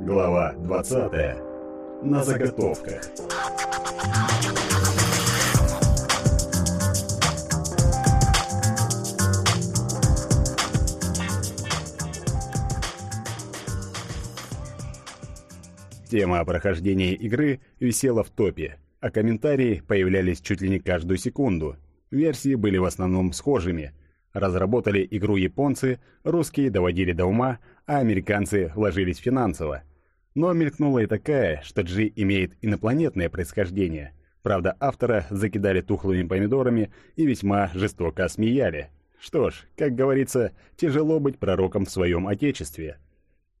Глава 20. На заготовках. Тема прохождения игры висела в топе, а комментарии появлялись чуть ли не каждую секунду. Версии были в основном схожими. Разработали игру японцы, русские доводили до ума, а американцы вложились финансово. Но мелькнула и такая, что G имеет инопланетное происхождение. Правда, автора закидали тухлыми помидорами и весьма жестоко осмеяли. Что ж, как говорится, тяжело быть пророком в своем отечестве.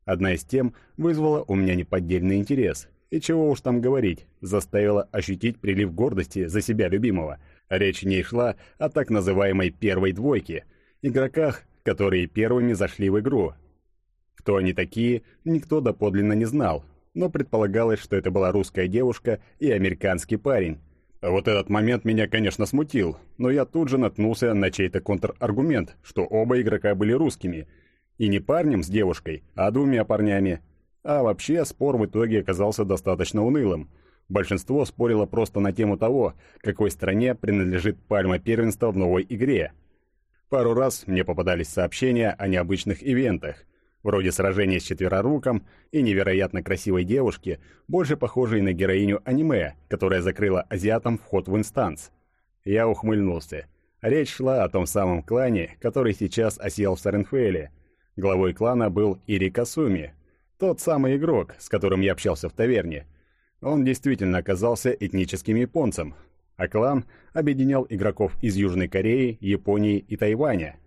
Одна из тем вызвала у меня неподдельный интерес. И чего уж там говорить, заставила ощутить прилив гордости за себя любимого. Речь не шла о так называемой «первой двойке», игроках, которые первыми зашли в игру, кто они такие, никто доподлинно не знал, но предполагалось, что это была русская девушка и американский парень. Вот этот момент меня, конечно, смутил, но я тут же наткнулся на чей-то контраргумент, что оба игрока были русскими. И не парнем с девушкой, а двумя парнями. А вообще спор в итоге оказался достаточно унылым. Большинство спорило просто на тему того, какой стране принадлежит пальма первенства в новой игре. Пару раз мне попадались сообщения о необычных ивентах – вроде сражения с четвероруком и невероятно красивой девушки, больше похожей на героиню аниме, которая закрыла азиатам вход в инстанс. Я ухмыльнулся. Речь шла о том самом клане, который сейчас осел в Саренфейле. Главой клана был Ири Касуми, тот самый игрок, с которым я общался в таверне. Он действительно оказался этническим японцем, а клан объединял игроков из Южной Кореи, Японии и Тайваня –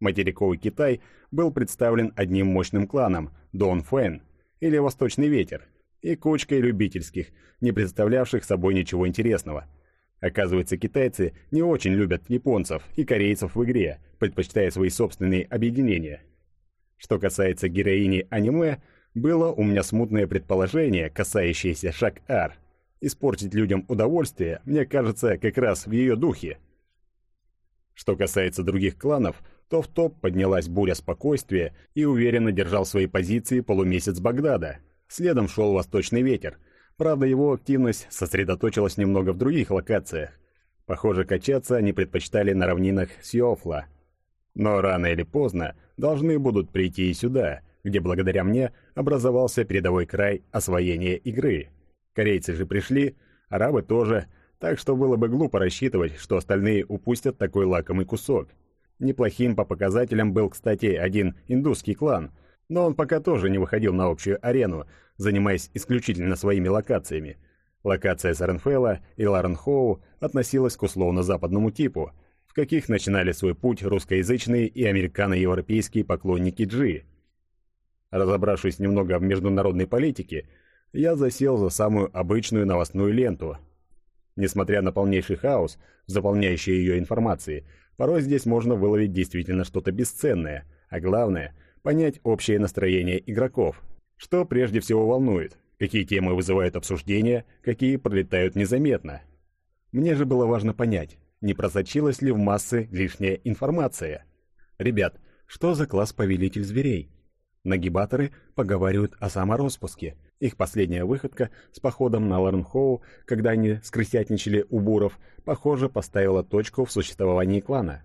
Материковый Китай был представлен одним мощным кланом – Дон Фэн, или Восточный Ветер, и кучкой любительских, не представлявших собой ничего интересного. Оказывается, китайцы не очень любят японцев и корейцев в игре, предпочитая свои собственные объединения. Что касается героини аниме, было у меня смутное предположение, касающееся Шак-Ар. Испортить людям удовольствие, мне кажется, как раз в ее духе. Что касается других кланов – то в топ поднялась буря спокойствия и уверенно держал свои позиции полумесяц Багдада. Следом шел восточный ветер. Правда, его активность сосредоточилась немного в других локациях. Похоже, качаться они предпочитали на равнинах Сиофла. Но рано или поздно должны будут прийти и сюда, где благодаря мне образовался передовой край освоения игры. Корейцы же пришли, арабы тоже, так что было бы глупо рассчитывать, что остальные упустят такой лакомый кусок. Неплохим по показателям был, кстати, один индусский клан, но он пока тоже не выходил на общую арену, занимаясь исключительно своими локациями. Локация Саренфелла и Ларенхоу относилась к условно-западному типу, в каких начинали свой путь русскоязычные и американо-европейские поклонники Джи. Разобравшись немного в международной политике, я засел за самую обычную новостную ленту. Несмотря на полнейший хаос, заполняющий ее информацией, Порой здесь можно выловить действительно что-то бесценное, а главное – понять общее настроение игроков. Что прежде всего волнует, какие темы вызывают обсуждения, какие пролетают незаметно. Мне же было важно понять, не просочилась ли в массы лишняя информация. Ребят, что за класс повелитель зверей? Нагибаторы поговаривают о самороспуске. Их последняя выходка с походом на Ларнхоу, когда они скрысятничали у буров, похоже, поставила точку в существовании клана.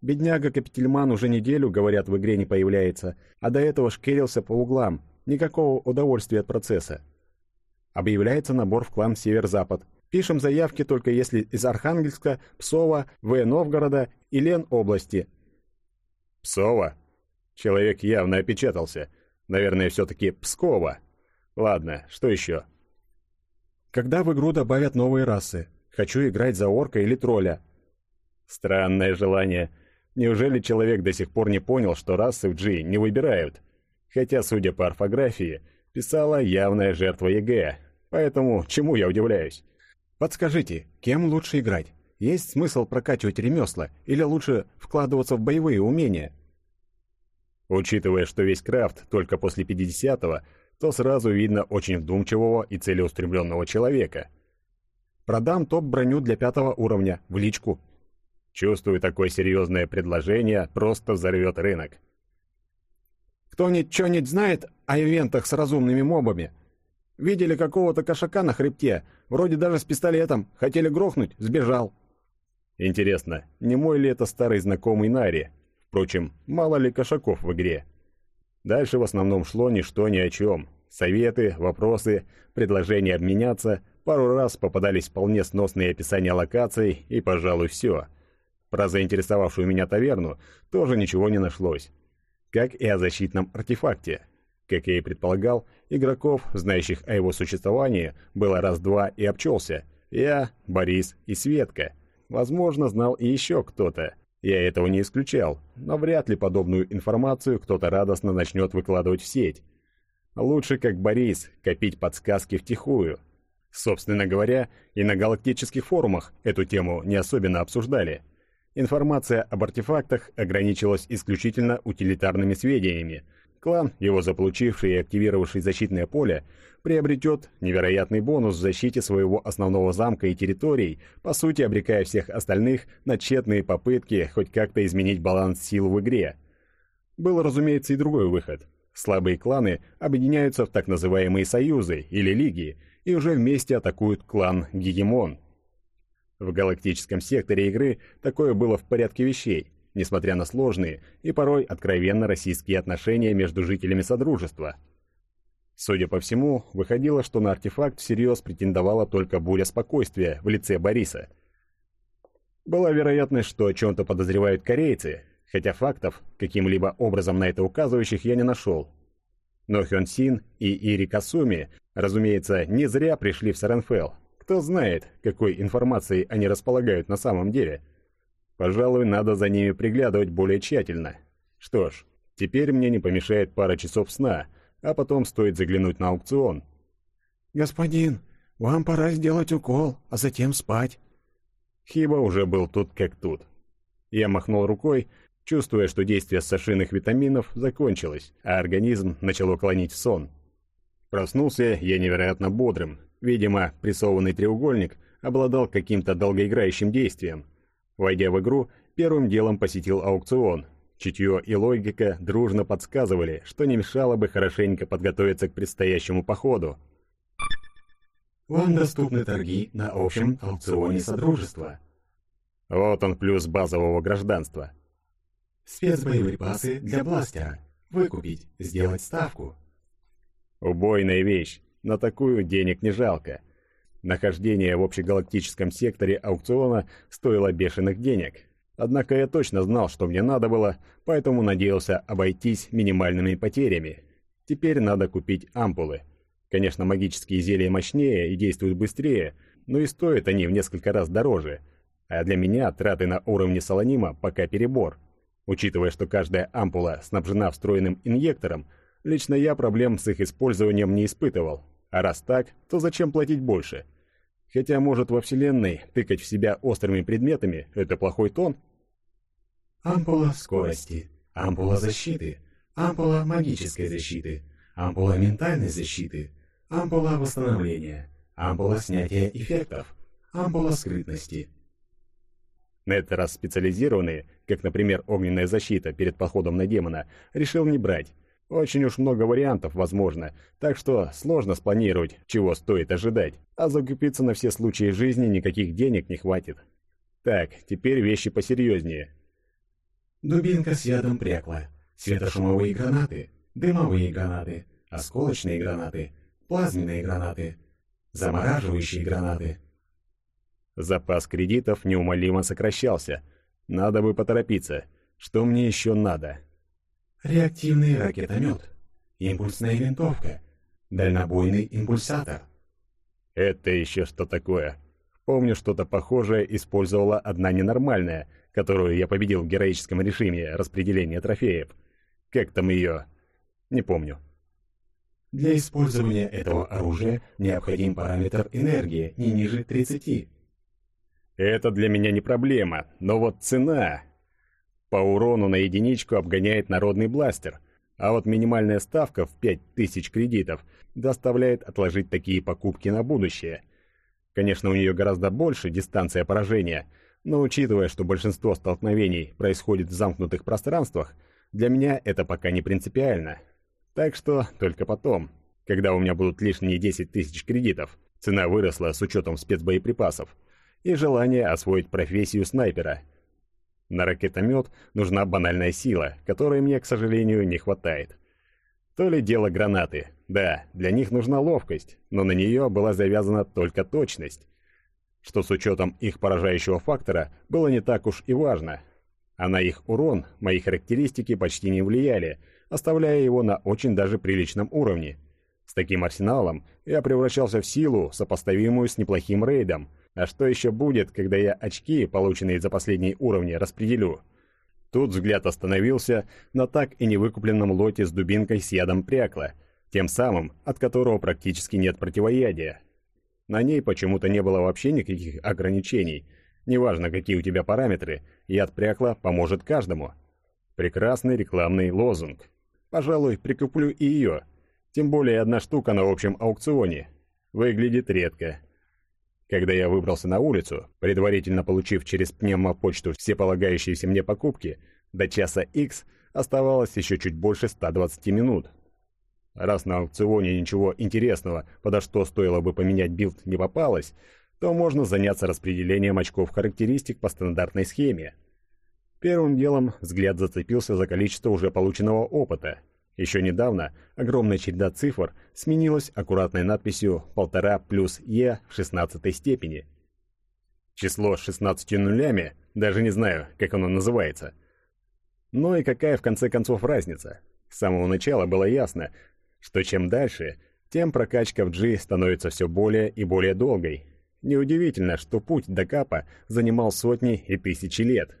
Бедняга Капительман уже неделю, говорят, в игре не появляется, а до этого шкерился по углам. Никакого удовольствия от процесса. Объявляется набор в клан Север-Запад. Пишем заявки только если из Архангельска, Псова, В. Новгорода и Лен области. Псова? Человек явно опечатался. Наверное, все-таки Пскова. Ладно, что еще? Когда в игру добавят новые расы? Хочу играть за орка или тролля. Странное желание. Неужели человек до сих пор не понял, что расы в G не выбирают? Хотя, судя по орфографии, писала явная жертва ЕГЭ. Поэтому чему я удивляюсь? Подскажите, кем лучше играть? Есть смысл прокачивать ремесла или лучше вкладываться в боевые умения? Учитывая, что весь крафт только после 50-го, то сразу видно очень вдумчивого и целеустремленного человека. Продам топ-броню для пятого уровня, в личку. Чувствую, такое серьезное предложение просто взорвет рынок. Кто ничего не знает о ивентах с разумными мобами. Видели какого-то кошака на хребте, вроде даже с пистолетом, хотели грохнуть, сбежал. Интересно, не мой ли это старый знакомый Нари? Впрочем, мало ли кошаков в игре. Дальше в основном шло ничто ни о чем. Советы, вопросы, предложения обменяться, пару раз попадались вполне сносные описания локаций, и, пожалуй, все. Про заинтересовавшую меня таверну тоже ничего не нашлось. Как и о защитном артефакте. Как я и предполагал, игроков, знающих о его существовании, было раз-два и обчелся. Я, Борис и Светка. Возможно, знал и еще кто-то. Я этого не исключал, но вряд ли подобную информацию кто-то радостно начнет выкладывать в сеть. Лучше, как Борис, копить подсказки втихую. Собственно говоря, и на галактических форумах эту тему не особенно обсуждали. Информация об артефактах ограничивалась исключительно утилитарными сведениями – Клан, его заполучивший и активировавший защитное поле, приобретет невероятный бонус в защите своего основного замка и территорий, по сути обрекая всех остальных на тщетные попытки хоть как-то изменить баланс сил в игре. Был, разумеется, и другой выход. Слабые кланы объединяются в так называемые союзы или лиги и уже вместе атакуют клан Гегемон. В галактическом секторе игры такое было в порядке вещей – несмотря на сложные и порой откровенно российские отношения между жителями Содружества. Судя по всему, выходило, что на артефакт всерьез претендовала только буря спокойствия в лице Бориса. Была вероятность, что о чем-то подозревают корейцы, хотя фактов, каким-либо образом на это указывающих, я не нашел. Но Хён Син и Ири Касуми, разумеется, не зря пришли в Саренфелл. Кто знает, какой информацией они располагают на самом деле – Пожалуй, надо за ними приглядывать более тщательно. Что ж, теперь мне не помешает пара часов сна, а потом стоит заглянуть на аукцион. «Господин, вам пора сделать укол, а затем спать». Хиба уже был тут как тут. Я махнул рукой, чувствуя, что действие сошиных витаминов закончилось, а организм начал клонить в сон. Проснулся я невероятно бодрым. Видимо, прессованный треугольник обладал каким-то долгоиграющим действием – Войдя в игру, первым делом посетил аукцион. Чутье и логика дружно подсказывали, что не мешало бы хорошенько подготовиться к предстоящему походу. Вам доступны торги на общем аукционе Содружества. Вот он плюс базового гражданства. Спецбоеприпасы для бластера. Выкупить, сделать ставку. Убойная вещь, на такую денег не жалко. Нахождение в общегалактическом секторе аукциона стоило бешеных денег. Однако я точно знал, что мне надо было, поэтому надеялся обойтись минимальными потерями. Теперь надо купить ампулы. Конечно, магические зелья мощнее и действуют быстрее, но и стоят они в несколько раз дороже. А для меня траты на уровне солонима пока перебор. Учитывая, что каждая ампула снабжена встроенным инъектором, лично я проблем с их использованием не испытывал. А раз так, то зачем платить больше? Хотя, может, во Вселенной тыкать в себя острыми предметами – это плохой тон? Ампула скорости, ампула защиты, ампула магической защиты, ампула ментальной защиты, ампула восстановления, ампула снятия эффектов, ампула скрытности. На этот раз специализированные, как, например, огненная защита перед походом на демона, решил не брать – очень уж много вариантов возможно, так что сложно спланировать, чего стоит ожидать, а закупиться на все случаи жизни никаких денег не хватит. Так, теперь вещи посерьезнее. Дубинка с ядом прякла, светошумовые гранаты, дымовые гранаты, осколочные гранаты, плазменные гранаты, замораживающие гранаты. Запас кредитов неумолимо сокращался. Надо бы поторопиться. Что мне еще надо? Реактивный ракетомет, импульсная винтовка, дальнобойный импульсатор. Это еще что такое? Помню, что-то похожее использовала одна ненормальная, которую я победил в героическом режиме распределения трофеев. Как там ее? Не помню. Для использования этого оружия необходим параметр энергии не ниже 30. Это для меня не проблема, но вот цена... По урону на единичку обгоняет народный бластер, а вот минимальная ставка в 5000 кредитов доставляет отложить такие покупки на будущее. Конечно, у нее гораздо больше дистанция поражения, но учитывая, что большинство столкновений происходит в замкнутых пространствах, для меня это пока не принципиально. Так что только потом, когда у меня будут лишние 10 тысяч кредитов, цена выросла с учетом спецбоеприпасов, и желание освоить профессию снайпера. На ракетомет нужна банальная сила, которой мне, к сожалению, не хватает. То ли дело гранаты. Да, для них нужна ловкость, но на нее была завязана только точность, что с учетом их поражающего фактора было не так уж и важно. А на их урон мои характеристики почти не влияли – оставляя его на очень даже приличном уровне. С таким арсеналом я превращался в силу, сопоставимую с неплохим рейдом. А что еще будет, когда я очки, полученные за последние уровни, распределю? Тут взгляд остановился на так и не выкупленном лоте с дубинкой с ядом прякла, тем самым, от которого практически нет противоядия. На ней почему-то не было вообще никаких ограничений. Неважно, какие у тебя параметры, яд прякла поможет каждому. Прекрасный рекламный лозунг. Пожалуй, прикуплю и ее. Тем более одна штука на общем аукционе. Выглядит редко. Когда я выбрался на улицу, предварительно получив через пневмопочту все полагающиеся мне покупки, до часа X оставалось еще чуть больше 120 минут. Раз на аукционе ничего интересного, подо что стоило бы поменять билд, не попалось, то можно заняться распределением очков характеристик по стандартной схеме. Первым делом взгляд зацепился за количество уже полученного опыта. Еще недавно огромная череда цифр сменилась аккуратной надписью «полтора плюс Е в шестнадцатой степени». Число с 16 нулями, даже не знаю, как оно называется. Но и какая в конце концов разница? С самого начала было ясно, что чем дальше, тем прокачка в G становится все более и более долгой. Неудивительно, что путь до капа занимал сотни и тысячи лет,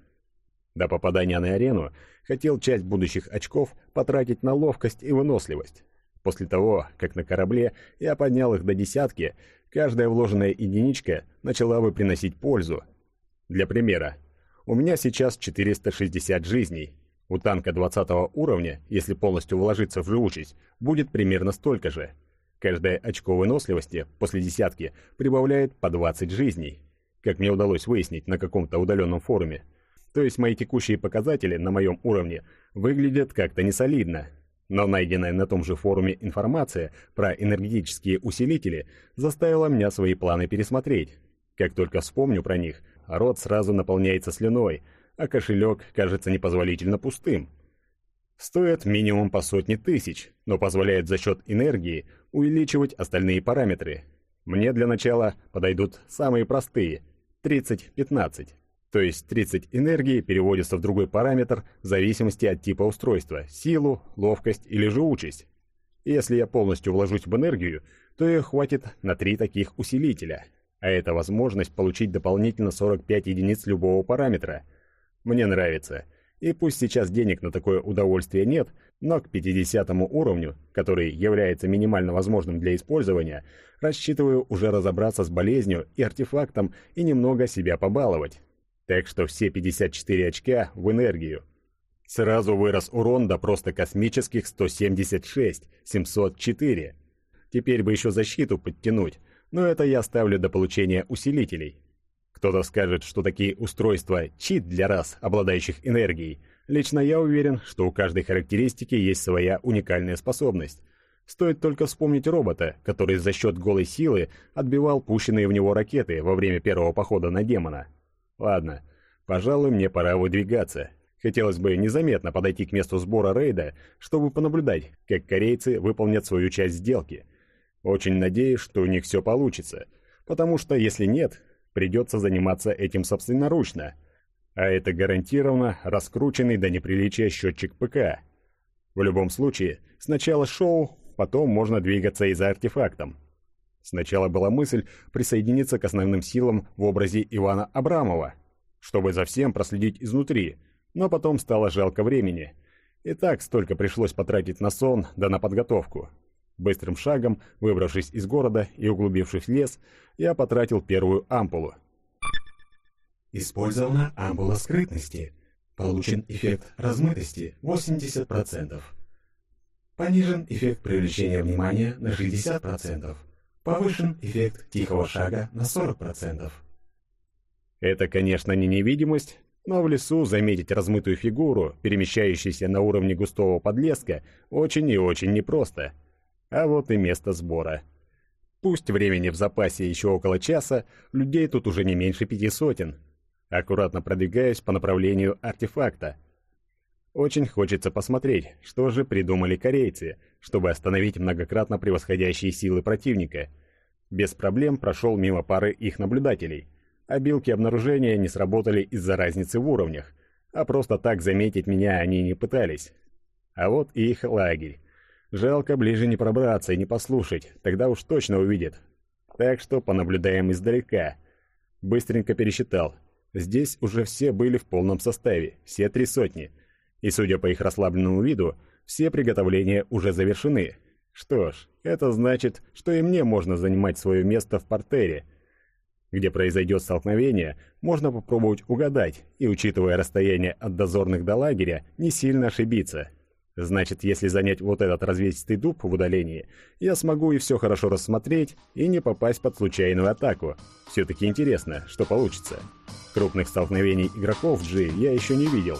до попадания на арену хотел часть будущих очков потратить на ловкость и выносливость. После того, как на корабле я поднял их до десятки, каждая вложенная единичка начала бы приносить пользу. Для примера, у меня сейчас 460 жизней. У танка 20 уровня, если полностью вложиться в живучесть, будет примерно столько же. Каждое очко выносливости после десятки прибавляет по 20 жизней. Как мне удалось выяснить на каком-то удаленном форуме – то есть мои текущие показатели на моем уровне выглядят как-то несолидно. Но найденная на том же форуме информация про энергетические усилители заставила меня свои планы пересмотреть. Как только вспомню про них, рот сразу наполняется слюной, а кошелек кажется непозволительно пустым. Стоит минимум по сотне тысяч, но позволяет за счет энергии увеличивать остальные параметры. Мне для начала подойдут самые простые – 30-15. То есть 30 энергии переводится в другой параметр в зависимости от типа устройства – силу, ловкость или живучесть. Если я полностью вложусь в энергию, то ее хватит на три таких усилителя. А это возможность получить дополнительно 45 единиц любого параметра. Мне нравится. И пусть сейчас денег на такое удовольствие нет, но к 50 уровню, который является минимально возможным для использования, рассчитываю уже разобраться с болезнью и артефактом и немного себя побаловать. Так что все 54 очка в энергию. Сразу вырос урон до просто космических 176, 704. Теперь бы еще защиту подтянуть, но это я ставлю до получения усилителей. Кто-то скажет, что такие устройства – чит для рас, обладающих энергией. Лично я уверен, что у каждой характеристики есть своя уникальная способность. Стоит только вспомнить робота, который за счет голой силы отбивал пущенные в него ракеты во время первого похода на демона. Ладно, пожалуй, мне пора выдвигаться. Хотелось бы незаметно подойти к месту сбора рейда, чтобы понаблюдать, как корейцы выполнят свою часть сделки. Очень надеюсь, что у них все получится, потому что если нет, придется заниматься этим собственноручно. А это гарантированно раскрученный до неприличия счетчик ПК. В любом случае, сначала шоу, потом можно двигаться и за артефактом. Сначала была мысль присоединиться к основным силам в образе Ивана Абрамова, чтобы за всем проследить изнутри, но потом стало жалко времени. И так столько пришлось потратить на сон да на подготовку. Быстрым шагом, выбравшись из города и углубившись в лес, я потратил первую ампулу. Использована ампула скрытности. Получен эффект размытости 80%. Понижен эффект привлечения внимания на 60%. Повышен эффект тихого шага на 40%. Это, конечно, не невидимость, Но в лесу заметить размытую фигуру, перемещающуюся на уровне густого подлеска, очень и очень непросто. А вот и место сбора. Пусть времени в запасе еще около часа, людей тут уже не меньше пяти сотен. Аккуратно продвигаюсь по направлению артефакта. Очень хочется посмотреть, что же придумали корейцы, чтобы остановить многократно превосходящие силы противника. Без проблем прошел мимо пары их наблюдателей. А билки обнаружения не сработали из-за разницы в уровнях, а просто так заметить меня они не пытались. А вот и их лагерь. Жалко ближе не пробраться и не послушать, тогда уж точно увидят. Так что понаблюдаем издалека. Быстренько пересчитал. Здесь уже все были в полном составе, все три сотни. И судя по их расслабленному виду, все приготовления уже завершены. Что ж, это значит, что и мне можно занимать свое место в портере. Где произойдет столкновение, можно попробовать угадать, и, учитывая расстояние от дозорных до лагеря, не сильно ошибиться. Значит, если занять вот этот развесистый дуб в удалении, я смогу и все хорошо рассмотреть, и не попасть под случайную атаку. Все-таки интересно, что получится. Крупных столкновений игроков в G я еще не видел,